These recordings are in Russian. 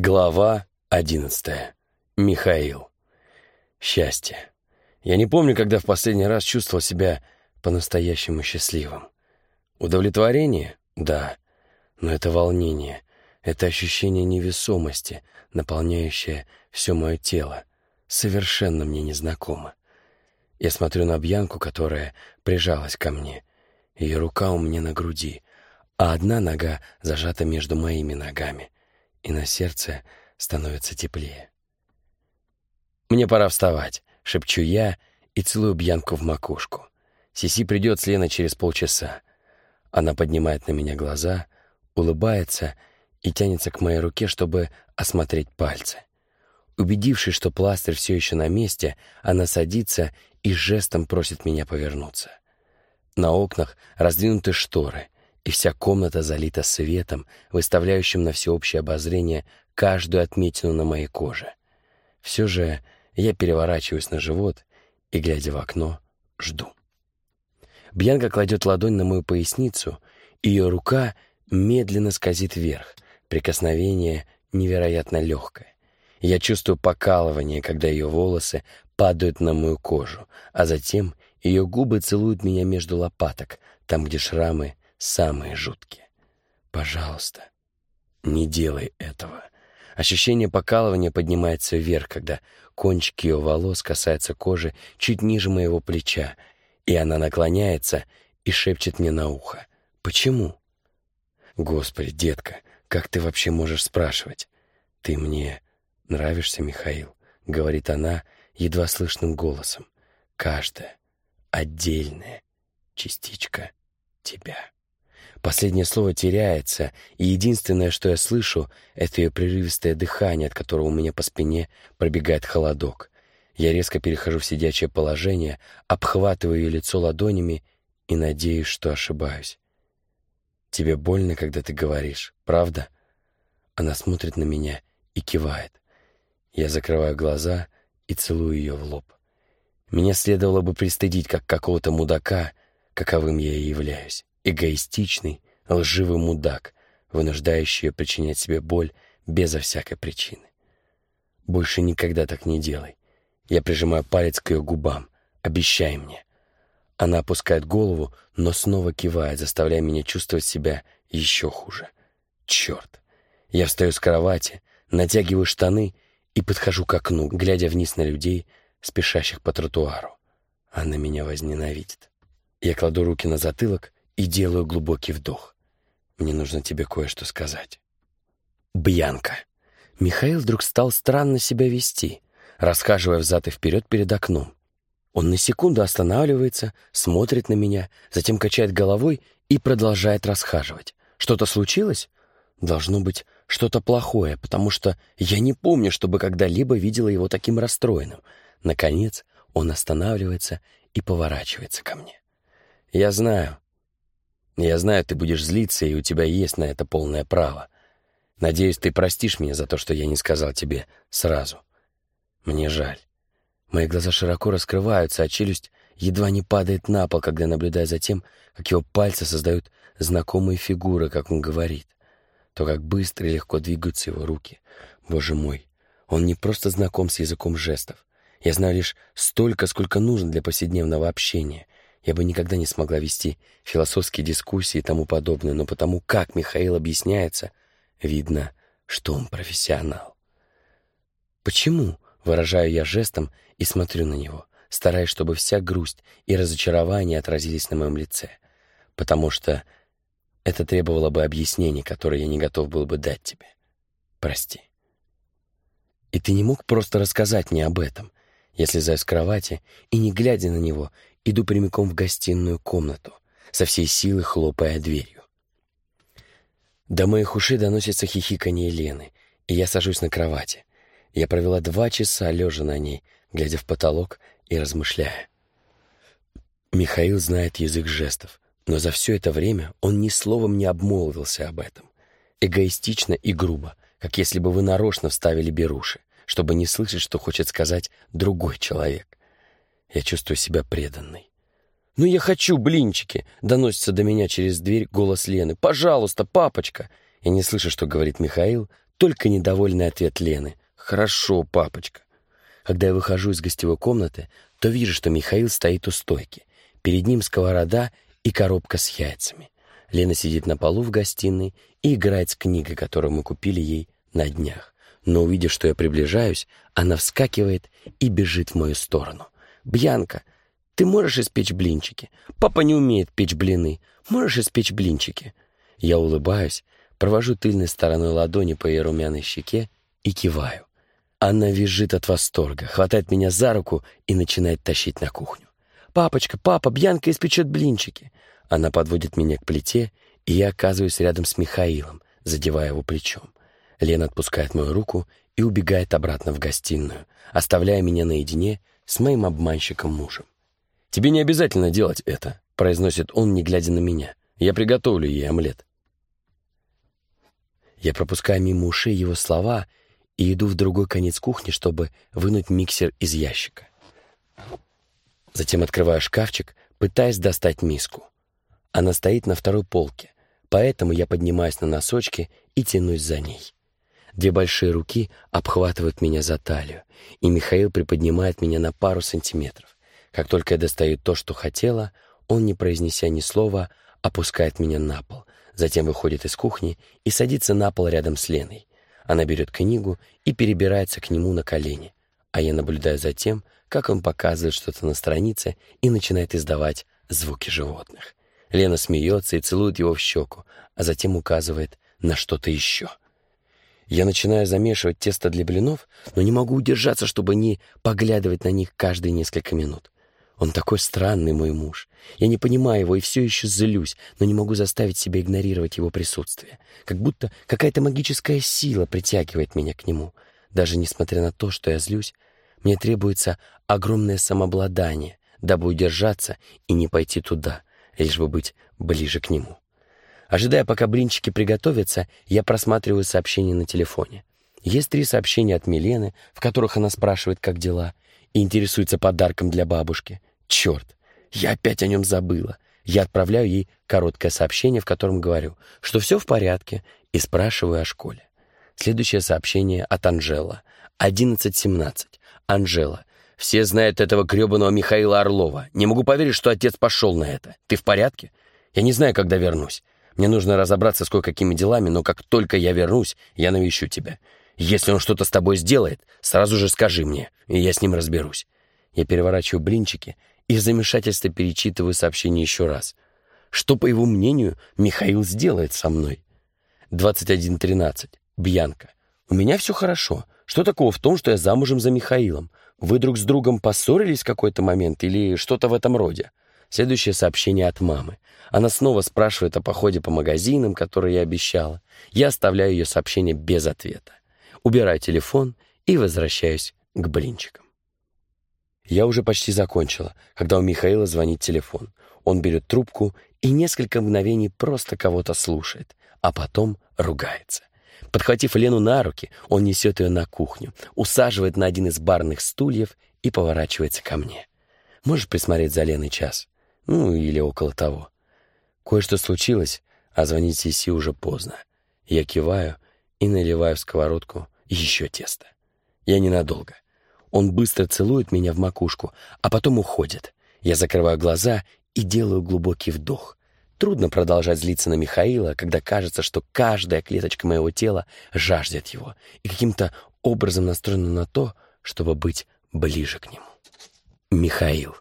Глава одиннадцатая. Михаил. Счастье. Я не помню, когда в последний раз чувствовал себя по-настоящему счастливым. Удовлетворение? Да. Но это волнение, это ощущение невесомости, наполняющее все мое тело, совершенно мне незнакомо. Я смотрю на Бьянку, которая прижалась ко мне. Ее рука у меня на груди, а одна нога зажата между моими ногами — и на сердце становится теплее. «Мне пора вставать», — шепчу я и целую Бьянку в макушку. Сиси придет с Леной через полчаса. Она поднимает на меня глаза, улыбается и тянется к моей руке, чтобы осмотреть пальцы. Убедившись, что пластырь все еще на месте, она садится и жестом просит меня повернуться. На окнах раздвинуты шторы — и вся комната залита светом, выставляющим на всеобщее обозрение каждую отметину на моей коже. Все же я переворачиваюсь на живот и, глядя в окно, жду. Бьянка кладет ладонь на мою поясницу, и ее рука медленно скользит вверх, прикосновение невероятно легкое. Я чувствую покалывание, когда ее волосы падают на мою кожу, а затем ее губы целуют меня между лопаток, там, где шрамы самые жуткие. Пожалуйста, не делай этого. Ощущение покалывания поднимается вверх, когда кончики ее волос касаются кожи чуть ниже моего плеча, и она наклоняется и шепчет мне на ухо. «Почему?» «Господи, детка, как ты вообще можешь спрашивать? Ты мне нравишься, Михаил?» — говорит она едва слышным голосом. «Каждая отдельная частичка тебя». Последнее слово теряется, и единственное, что я слышу, это ее прерывистое дыхание, от которого у меня по спине пробегает холодок. Я резко перехожу в сидячее положение, обхватываю ее лицо ладонями и надеюсь, что ошибаюсь. «Тебе больно, когда ты говоришь, правда?» Она смотрит на меня и кивает. Я закрываю глаза и целую ее в лоб. Меня следовало бы пристыдить, как какого-то мудака, каковым я и являюсь эгоистичный, лживый мудак, вынуждающий ее причинять себе боль безо всякой причины. Больше никогда так не делай. Я прижимаю палец к ее губам. Обещай мне. Она опускает голову, но снова кивает, заставляя меня чувствовать себя еще хуже. Черт. Я встаю с кровати, натягиваю штаны и подхожу к окну, глядя вниз на людей, спешащих по тротуару. Она меня возненавидит. Я кладу руки на затылок и делаю глубокий вдох. Мне нужно тебе кое-что сказать. Бьянка. Михаил вдруг стал странно себя вести, расхаживая взад и вперед перед окном. Он на секунду останавливается, смотрит на меня, затем качает головой и продолжает расхаживать. Что-то случилось? Должно быть что-то плохое, потому что я не помню, чтобы когда-либо видела его таким расстроенным. Наконец он останавливается и поворачивается ко мне. Я знаю, я знаю, ты будешь злиться, и у тебя есть на это полное право. Надеюсь, ты простишь меня за то, что я не сказал тебе сразу. Мне жаль. Мои глаза широко раскрываются, а челюсть едва не падает на пол, когда наблюдаю за тем, как его пальцы создают знакомые фигуры, как он говорит. То, как быстро и легко двигаются его руки. Боже мой, он не просто знаком с языком жестов. Я знаю лишь столько, сколько нужно для повседневного общения — я бы никогда не смогла вести философские дискуссии и тому подобное, но потому как Михаил объясняется, видно, что он профессионал. «Почему?» — выражаю я жестом и смотрю на него, стараясь, чтобы вся грусть и разочарование отразились на моем лице, потому что это требовало бы объяснений, которые я не готов был бы дать тебе. Прости. И ты не мог просто рассказать мне об этом. Я слезаю с кровати и, не глядя на него, иду прямиком в гостиную комнату, со всей силы хлопая дверью. До моих ушей доносится хихиканье Лены, и я сажусь на кровати. Я провела два часа, лежа на ней, глядя в потолок и размышляя. Михаил знает язык жестов, но за все это время он ни словом не обмолвился об этом. Эгоистично и грубо, как если бы вы нарочно вставили беруши, чтобы не слышать, что хочет сказать другой человек. Я чувствую себя преданной. «Ну я хочу блинчики!» — доносится до меня через дверь голос Лены. «Пожалуйста, папочка!» Я не слышу, что говорит Михаил, только недовольный ответ Лены. «Хорошо, папочка». Когда я выхожу из гостевой комнаты, то вижу, что Михаил стоит у стойки. Перед ним сковорода и коробка с яйцами. Лена сидит на полу в гостиной и играет с книгой, которую мы купили ей на днях. Но увидев, что я приближаюсь, она вскакивает и бежит в мою сторону. «Бьянка, ты можешь испечь блинчики? Папа не умеет печь блины. Можешь испечь блинчики?» Я улыбаюсь, провожу тыльной стороной ладони по ее румяной щеке и киваю. Она визжит от восторга, хватает меня за руку и начинает тащить на кухню. «Папочка, папа, Бьянка испечет блинчики!» Она подводит меня к плите, и я оказываюсь рядом с Михаилом, задевая его плечом. Лена отпускает мою руку и убегает обратно в гостиную, оставляя меня наедине с моим обманщиком-мужем. «Тебе не обязательно делать это», — произносит он, не глядя на меня. «Я приготовлю ей омлет». Я пропускаю мимо ушей его слова и иду в другой конец кухни, чтобы вынуть миксер из ящика. Затем открываю шкафчик, пытаясь достать миску. Она стоит на второй полке, поэтому я поднимаюсь на носочки и тянусь за ней. Две большие руки обхватывают меня за талию, и Михаил приподнимает меня на пару сантиметров. Как только я достаю то, что хотела, он, не произнеся ни слова, опускает меня на пол, затем выходит из кухни и садится на пол рядом с Леной. Она берет книгу и перебирается к нему на колени, а я наблюдаю за тем, как он показывает что-то на странице и начинает издавать звуки животных. Лена смеется и целует его в щеку, а затем указывает на что-то еще. Я начинаю замешивать тесто для блинов, но не могу удержаться, чтобы не поглядывать на них каждые несколько минут. Он такой странный, мой муж. Я не понимаю его и все еще злюсь, но не могу заставить себя игнорировать его присутствие. Как будто какая-то магическая сила притягивает меня к нему. Даже несмотря на то, что я злюсь, мне требуется огромное самообладание, дабы удержаться и не пойти туда, лишь бы быть ближе к нему. Ожидая, пока блинчики приготовятся, я просматриваю сообщения на телефоне. Есть три сообщения от Милены, в которых она спрашивает, как дела, и интересуется подарком для бабушки. Черт, я опять о нем забыла. Я отправляю ей короткое сообщение, в котором говорю, что все в порядке, и спрашиваю о школе. Следующее сообщение от Анжела. 11.17. Анжела. Все знают этого гребаного Михаила Орлова. Не могу поверить, что отец пошел на это. Ты в порядке? Я не знаю, когда вернусь. Мне нужно разобраться с кое-какими делами, но как только я вернусь, я навещу тебя. Если он что-то с тобой сделает, сразу же скажи мне, и я с ним разберусь. Я переворачиваю блинчики и в замешательстве перечитываю сообщение еще раз. Что, по его мнению, Михаил сделает со мной? 21.13. Бьянка. У меня все хорошо. Что такого в том, что я замужем за Михаилом? Вы друг с другом поссорились в какой-то момент или что-то в этом роде? Следующее сообщение от мамы. Она снова спрашивает о походе по магазинам, который я обещала. Я оставляю ее сообщение без ответа. Убираю телефон и возвращаюсь к блинчикам. Я уже почти закончила, когда у Михаила звонит телефон. Он берет трубку и несколько мгновений просто кого-то слушает, а потом ругается. Подхватив Лену на руки, он несет ее на кухню, усаживает на один из барных стульев и поворачивается ко мне. «Можешь присмотреть за Леной час? Ну, или около того. Кое-что случилось, а звонить Сиси уже поздно. Я киваю и наливаю в сковородку еще тесто. Я ненадолго. Он быстро целует меня в макушку, а потом уходит. Я закрываю глаза и делаю глубокий вдох. Трудно продолжать злиться на Михаила, когда кажется, что каждая клеточка моего тела жаждет его и каким-то образом настроена на то, чтобы быть ближе к нему. Михаил.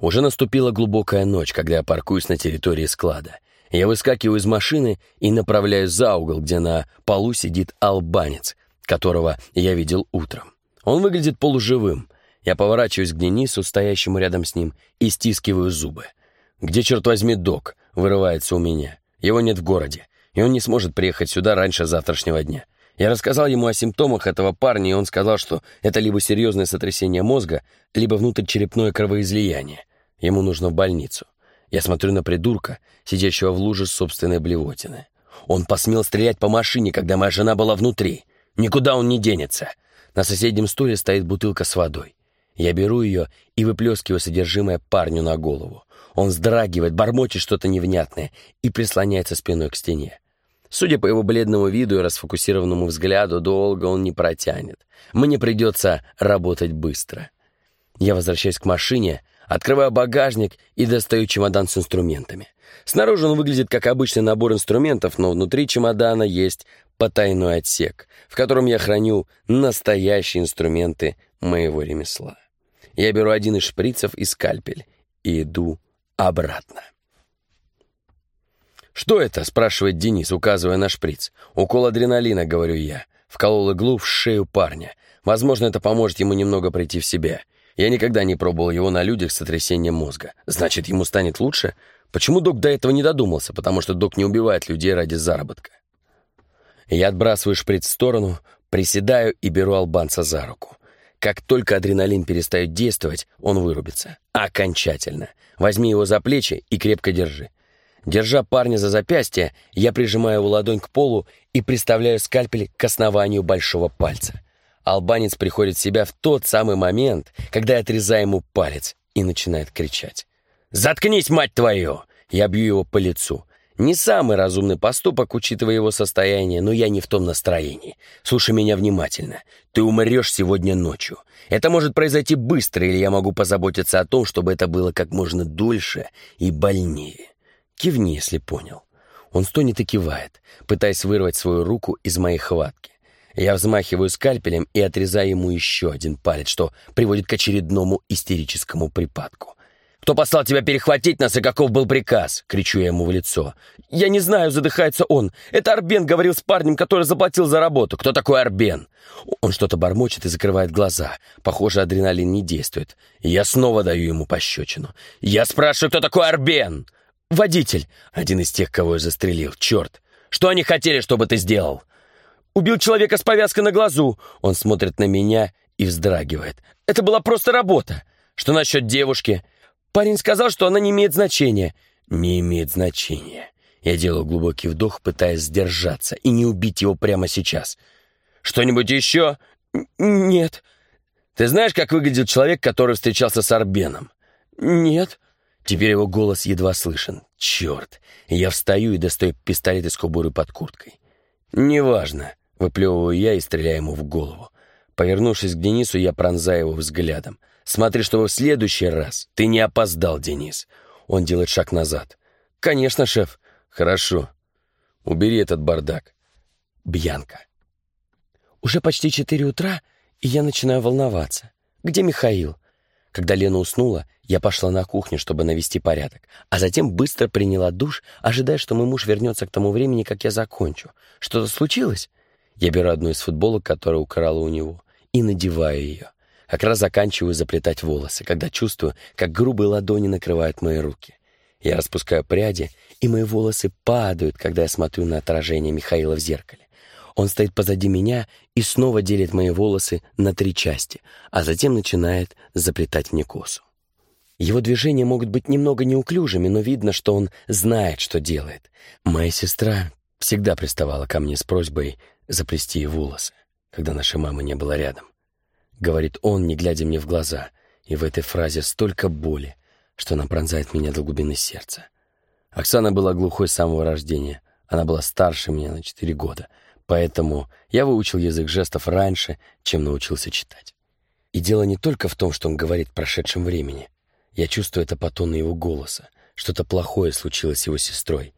Уже наступила глубокая ночь, когда я паркуюсь на территории склада. Я выскакиваю из машины и направляюсь за угол, где на полу сидит албанец, которого я видел утром. Он выглядит полуживым. Я поворачиваюсь к Денису, стоящему рядом с ним, и стискиваю зубы. «Где, черт возьми, док?» — вырывается у меня. Его нет в городе, и он не сможет приехать сюда раньше завтрашнего дня. Я рассказал ему о симптомах этого парня, и он сказал, что это либо серьезное сотрясение мозга, либо внутричерепное кровоизлияние. Ему нужно в больницу. Я смотрю на придурка, сидящего в луже собственной блевотины. Он посмел стрелять по машине, когда моя жена была внутри. Никуда он не денется. На соседнем стуле стоит бутылка с водой. Я беру ее и выплескиваю содержимое парню на голову. Он вздрагивает, бормочет что-то невнятное и прислоняется спиной к стене. Судя по его бледному виду и расфокусированному взгляду, долго он не протянет. Мне придется работать быстро. Я возвращаюсь к машине, открываю багажник и достаю чемодан с инструментами. Снаружи он выглядит как обычный набор инструментов, но внутри чемодана есть потайной отсек, в котором я храню настоящие инструменты моего ремесла. Я беру один из шприцев и скальпель и иду обратно. «Что это?» — спрашивает Денис, указывая на шприц. «Укол адреналина», — говорю я. Вколол иглу в шею парня. Возможно, это поможет ему немного прийти в себя. Я никогда не пробовал его на людях с сотрясением мозга. Значит, ему станет лучше? Почему док до этого не додумался? Потому что док не убивает людей ради заработка. Я отбрасываю шприц в сторону, приседаю и беру албанца за руку. Как только адреналин перестает действовать, он вырубится. Окончательно. Возьми его за плечи и крепко держи. Держа парня за запястье, я прижимаю его ладонь к полу и приставляю скальпель к основанию большого пальца. Албанец приходит в себя в тот самый момент, когда я отрезаю ему палец и начинает кричать. «Заткнись, мать твою!» Я бью его по лицу. Не самый разумный поступок, учитывая его состояние, но я не в том настроении. Слушай меня внимательно. Ты умрешь сегодня ночью. Это может произойти быстро, или я могу позаботиться о том, чтобы это было как можно дольше и больнее. Кивни, если понял. Он стонет и кивает, пытаясь вырвать свою руку из моей хватки. Я взмахиваю скальпелем и отрезаю ему еще один палец, что приводит к очередному истерическому припадку. «Кто послал тебя перехватить нас и каков был приказ?» — кричу я ему в лицо. «Я не знаю», — задыхается он. «Это Арбен говорил с парнем, который заплатил за работу. Кто такой Арбен?» Он что-то бормочет и закрывает глаза. Похоже, адреналин не действует. Я снова даю ему пощечину. «Я спрашиваю, кто такой Арбен?» «Водитель!» — один из тех, кого я застрелил. «Черт! Что они хотели, чтобы ты сделал?» «Убил человека с повязкой на глазу!» Он смотрит на меня и вздрагивает. «Это была просто работа!» «Что насчет девушки?» Парень сказал, что она не имеет значения. Не имеет значения. Я делаю глубокий вдох, пытаясь сдержаться и не убить его прямо сейчас. Что-нибудь еще? Нет. Ты знаешь, как выглядит человек, который встречался с Арбеном? Нет. Теперь его голос едва слышен. Черт. Я встаю и достаю пистолет из кобуры под курткой. Неважно. Выплевываю я и стреляю ему в голову. Повернувшись к Денису, я пронзаю его взглядом. Смотри, чтобы в следующий раз ты не опоздал, Денис. Он делает шаг назад. Конечно, шеф. Хорошо. Убери этот бардак. Бьянка. Уже почти четыре утра, и я начинаю волноваться. Где Михаил? Когда Лена уснула, я пошла на кухню, чтобы навести порядок, а затем быстро приняла душ, ожидая, что мой муж вернется к тому времени, как я закончу. Что-то случилось? Я беру одну из футболок, которую украла у него, и надеваю ее. Как раз заканчиваю заплетать волосы, когда чувствую, как грубые ладони накрывают мои руки. Я распускаю пряди, и мои волосы падают, когда я смотрю на отражение Михаила в зеркале. Он стоит позади меня и снова делит мои волосы на три части, а затем начинает заплетать мне косу. Его движения могут быть немного неуклюжими, но видно, что он знает, что делает. Моя сестра всегда приставала ко мне с просьбой заплести ей волосы, когда нашей мамы не было рядом. — говорит он, не глядя мне в глаза, и в этой фразе столько боли, что она пронзает меня до глубины сердца. Оксана была глухой с самого рождения. Она была старше меня на четыре года, поэтому я выучил язык жестов раньше, чем научился читать. И дело не только в том, что он говорит в прошедшем времени. Я чувствую это по тону его голоса. Что-то плохое случилось с его сестрой.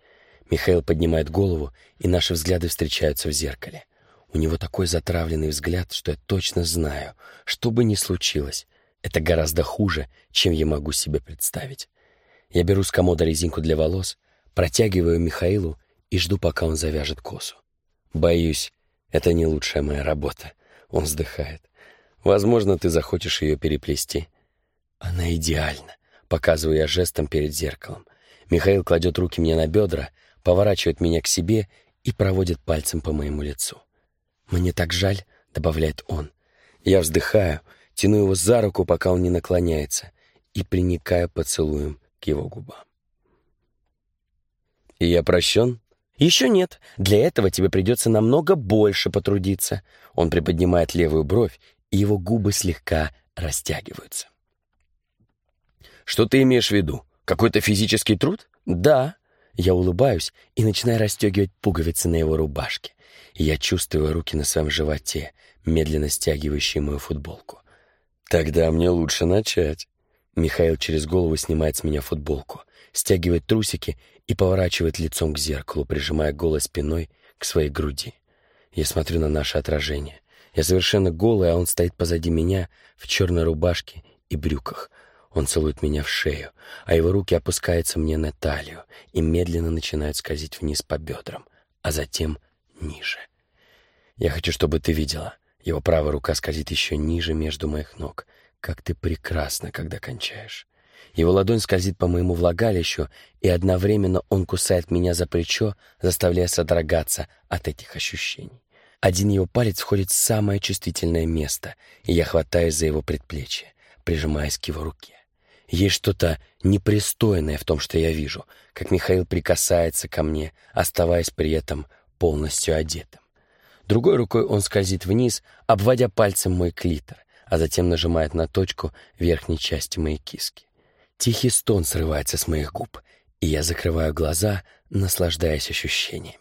Михаил поднимает голову, и наши взгляды встречаются в зеркале. У него такой затравленный взгляд, что я точно знаю, что бы ни случилось, это гораздо хуже, чем я могу себе представить. Я беру с комода резинку для волос, протягиваю Михаилу и жду, пока он завяжет косу. Боюсь, это не лучшая моя работа. Он вздыхает. Возможно, ты захочешь ее переплести. Она идеальна, показываю я жестом перед зеркалом. Михаил кладет руки мне на бедра, поворачивает меня к себе и проводит пальцем по моему лицу. «Мне так жаль», — добавляет он. Я вздыхаю, тяну его за руку, пока он не наклоняется, и приникаю поцелуем к его губам. «И я прощен?» «Еще нет. Для этого тебе придется намного больше потрудиться». Он приподнимает левую бровь, и его губы слегка растягиваются. «Что ты имеешь в виду? Какой-то физический труд?» «Да». Я улыбаюсь и начинаю расстегивать пуговицы на его рубашке. Я чувствую руки на своем животе, медленно стягивающие мою футболку. Тогда мне лучше начать. Михаил через голову снимает с меня футболку, стягивает трусики и поворачивает лицом к зеркалу, прижимая голой спиной к своей груди. Я смотрю на наше отражение. Я совершенно голый, а он стоит позади меня в черной рубашке и брюках. Он целует меня в шею, а его руки опускаются мне на талию и медленно начинают скользить вниз по бедрам, а затем ниже. Я хочу, чтобы ты видела. Его правая рука скользит еще ниже между моих ног. Как ты прекрасна, когда кончаешь. Его ладонь скользит по моему влагалищу, и одновременно он кусает меня за плечо, заставляя содрогаться от этих ощущений. Один его палец входит в самое чувствительное место, и я хватаюсь за его предплечье, прижимаясь к его руке. Есть что-то непристойное в том, что я вижу, как Михаил прикасается ко мне, оставаясь при этом полностью одетым. Другой рукой он скользит вниз, обводя пальцем мой клитор, а затем нажимает на точку верхней части моей киски. Тихий стон срывается с моих губ, и я закрываю глаза, наслаждаясь ощущениями.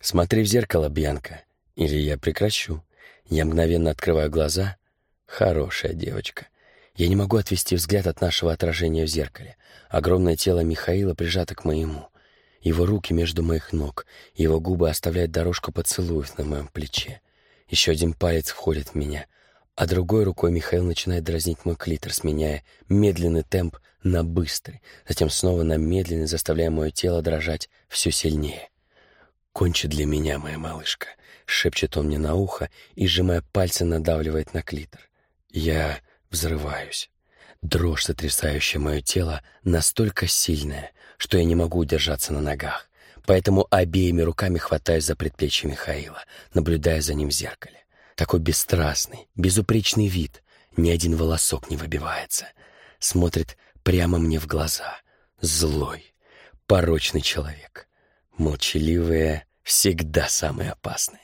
Смотри в зеркало, Бьянка, или я прекращу. Я мгновенно открываю глаза. Хорошая девочка. Я не могу отвести взгляд от нашего отражения в зеркале. Огромное тело Михаила прижато к моему. Его руки между моих ног, его губы оставляют дорожку поцелуев на моем плече. Еще один палец входит в меня, а другой рукой Михаил начинает дразнить мой клитор, сменяя медленный темп на быстрый, затем снова на медленный, заставляя мое тело дрожать все сильнее. «Кончи для меня, моя малышка», — шепчет он мне на ухо и, сжимая пальцы, надавливает на клитор. Я взрываюсь. Дрожь, сотрясающая мое тело, настолько сильная, что я не могу удержаться на ногах. Поэтому обеими руками хватаюсь за предплечье Михаила, наблюдая за ним в зеркале. Такой бесстрастный, безупречный вид, ни один волосок не выбивается. Смотрит прямо мне в глаза. Злой, порочный человек. Молчаливые всегда самые опасные.